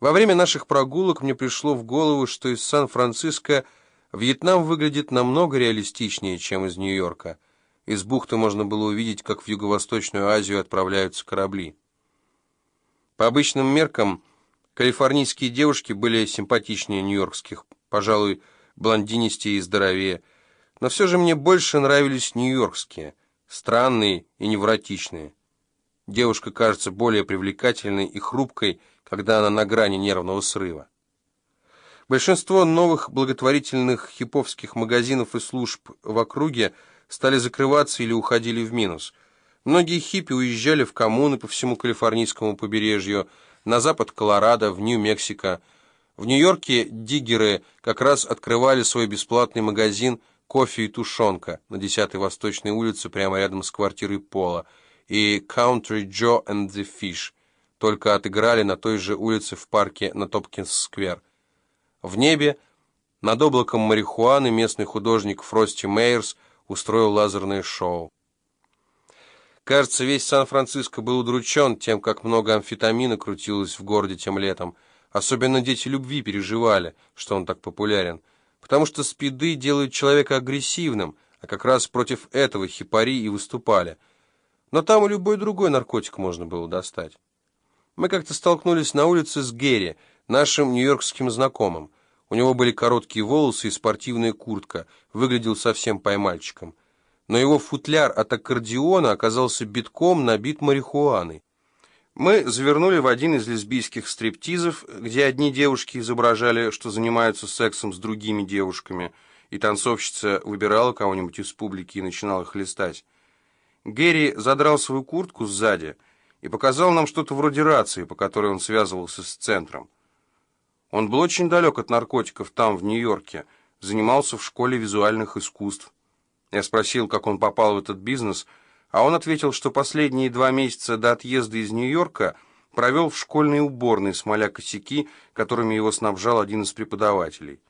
Во время наших прогулок мне пришло в голову, что из Сан-Франциско Вьетнам выглядит намного реалистичнее, чем из Нью-Йорка. Из бухты можно было увидеть, как в Юго-Восточную Азию отправляются корабли. По обычным меркам, калифорнийские девушки были симпатичнее нью-йоркских, пожалуй, блондинистее и здоровее, но все же мне больше нравились нью-йоркские, странные и невротичные. Девушка кажется более привлекательной и хрупкой, когда она на грани нервного срыва. Большинство новых благотворительных хиповских магазинов и служб в округе стали закрываться или уходили в минус. Многие хиппи уезжали в коммуны по всему калифорнийскому побережью, на запад Колорадо, в Нью-Мексико. В Нью-Йорке диггеры как раз открывали свой бесплатный магазин «Кофе и тушенка» на 10-й Восточной улице, прямо рядом с квартирой Пола, и «Country Joe and the Fish», только отыграли на той же улице в парке на Топкинс-сквер. В небе, над облаком марихуаны, местный художник Фрости Мейерс устроил лазерное шоу. Кажется, весь Сан-Франциско был удручен тем, как много амфетамина крутилось в городе тем летом. Особенно дети любви переживали, что он так популярен. Потому что спиды делают человека агрессивным, а как раз против этого хипари и выступали. Но там и любой другой наркотик можно было достать. Мы как-то столкнулись на улице с Герри, нашим нью-йоркским знакомым. У него были короткие волосы и спортивная куртка, выглядел совсем поймальчиком. Но его футляр от аккордеона оказался битком набит марихуаной. Мы завернули в один из лесбийских стриптизов, где одни девушки изображали, что занимаются сексом с другими девушками, и танцовщица выбирала кого-нибудь из публики и начинала хлестать. Герри задрал свою куртку сзади — и показал нам что-то вроде рации, по которой он связывался с центром. Он был очень далек от наркотиков там, в Нью-Йорке, занимался в школе визуальных искусств. Я спросил, как он попал в этот бизнес, а он ответил, что последние два месяца до отъезда из Нью-Йорка провел в школьной уборной, смоля косяки, которыми его снабжал один из преподавателей.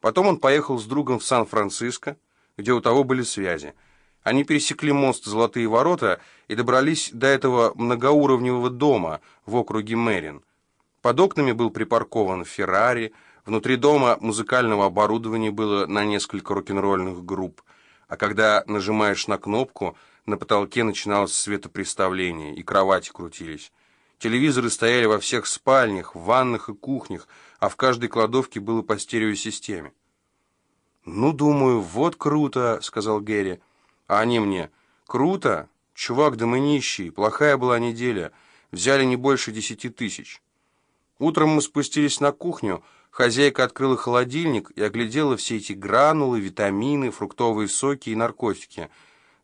Потом он поехал с другом в Сан-Франциско, где у того были связи. Они пересекли мост Золотые ворота и добрались до этого многоуровневого дома в округе Мэрин. Под окнами был припаркован Феррари, внутри дома музыкального оборудования было на несколько рок-н-ролльных групп, а когда нажимаешь на кнопку, на потолке начиналось светопреставление, и кровати крутились. Телевизоры стояли во всех спальнях, в ваннах и кухнях, а в каждой кладовке было по стереосистеме. «Ну, думаю, вот круто», — сказал Герри. А они мне, круто, чувак, да мы нищие, плохая была неделя, взяли не больше десяти тысяч. Утром мы спустились на кухню, хозяйка открыла холодильник и оглядела все эти гранулы, витамины, фруктовые соки и наркотики.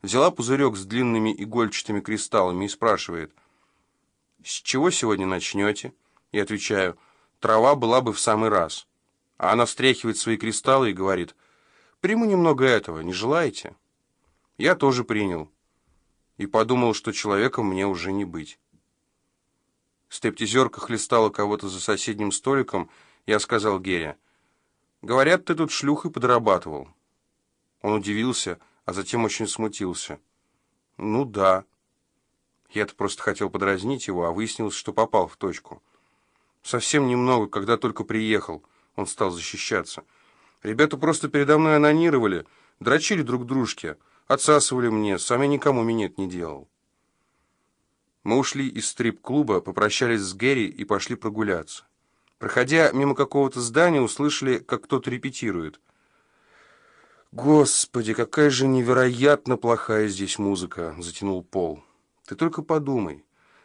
Взяла пузырек с длинными игольчатыми кристаллами и спрашивает, «С чего сегодня начнете?» Я отвечаю, «Трава была бы в самый раз». А она встряхивает свои кристаллы и говорит, «Приму немного этого, не желаете?» Я тоже принял. И подумал, что человеком мне уже не быть. Стептизерка хлестала кого-то за соседним столиком. Я сказал Гере, «Говорят, ты тут шлюхой подрабатывал». Он удивился, а затем очень смутился. «Ну да». Я-то просто хотел подразнить его, а выяснилось, что попал в точку. Совсем немного, когда только приехал, он стал защищаться. Ребята просто передо мной анонировали, дрочили друг дружке, Отсасывали мне, сами никому минет не делал. Мы ушли из стрип-клуба, попрощались с Гэри и пошли прогуляться. Проходя мимо какого-то здания, услышали, как кто-то репетирует. «Господи, какая же невероятно плохая здесь музыка!» — затянул Пол. «Ты только подумай.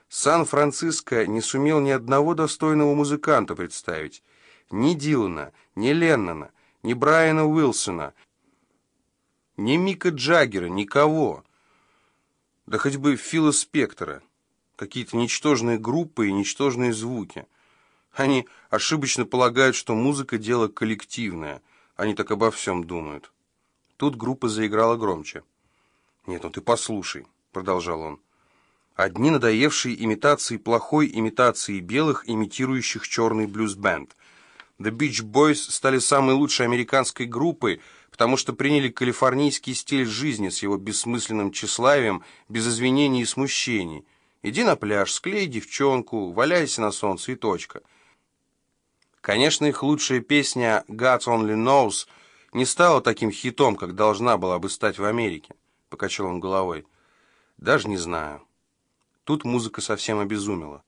Сан-Франциско не сумел ни одного достойного музыканта представить. Ни Дилана, ни Леннона, ни Брайана Уилсона — ни Мика Джаггера, никого. Да хоть бы Фила Спектора. Какие-то ничтожные группы и ничтожные звуки. Они ошибочно полагают, что музыка – дело коллективное. Они так обо всем думают. Тут группа заиграла громче. «Нет, ну ты послушай», — продолжал он. «Одни надоевшие имитации плохой имитации белых, имитирующих черный блюз-бенд. The Beach Boys стали самой лучшей американской группой — потому что приняли калифорнийский стиль жизни с его бессмысленным тщеславием, без извинений и смущений. Иди на пляж, склей девчонку, валяйся на солнце и точка. Конечно, их лучшая песня «God Only Knows» не стала таким хитом, как должна была бы стать в Америке, — покачал он головой. Даже не знаю. Тут музыка совсем обезумела.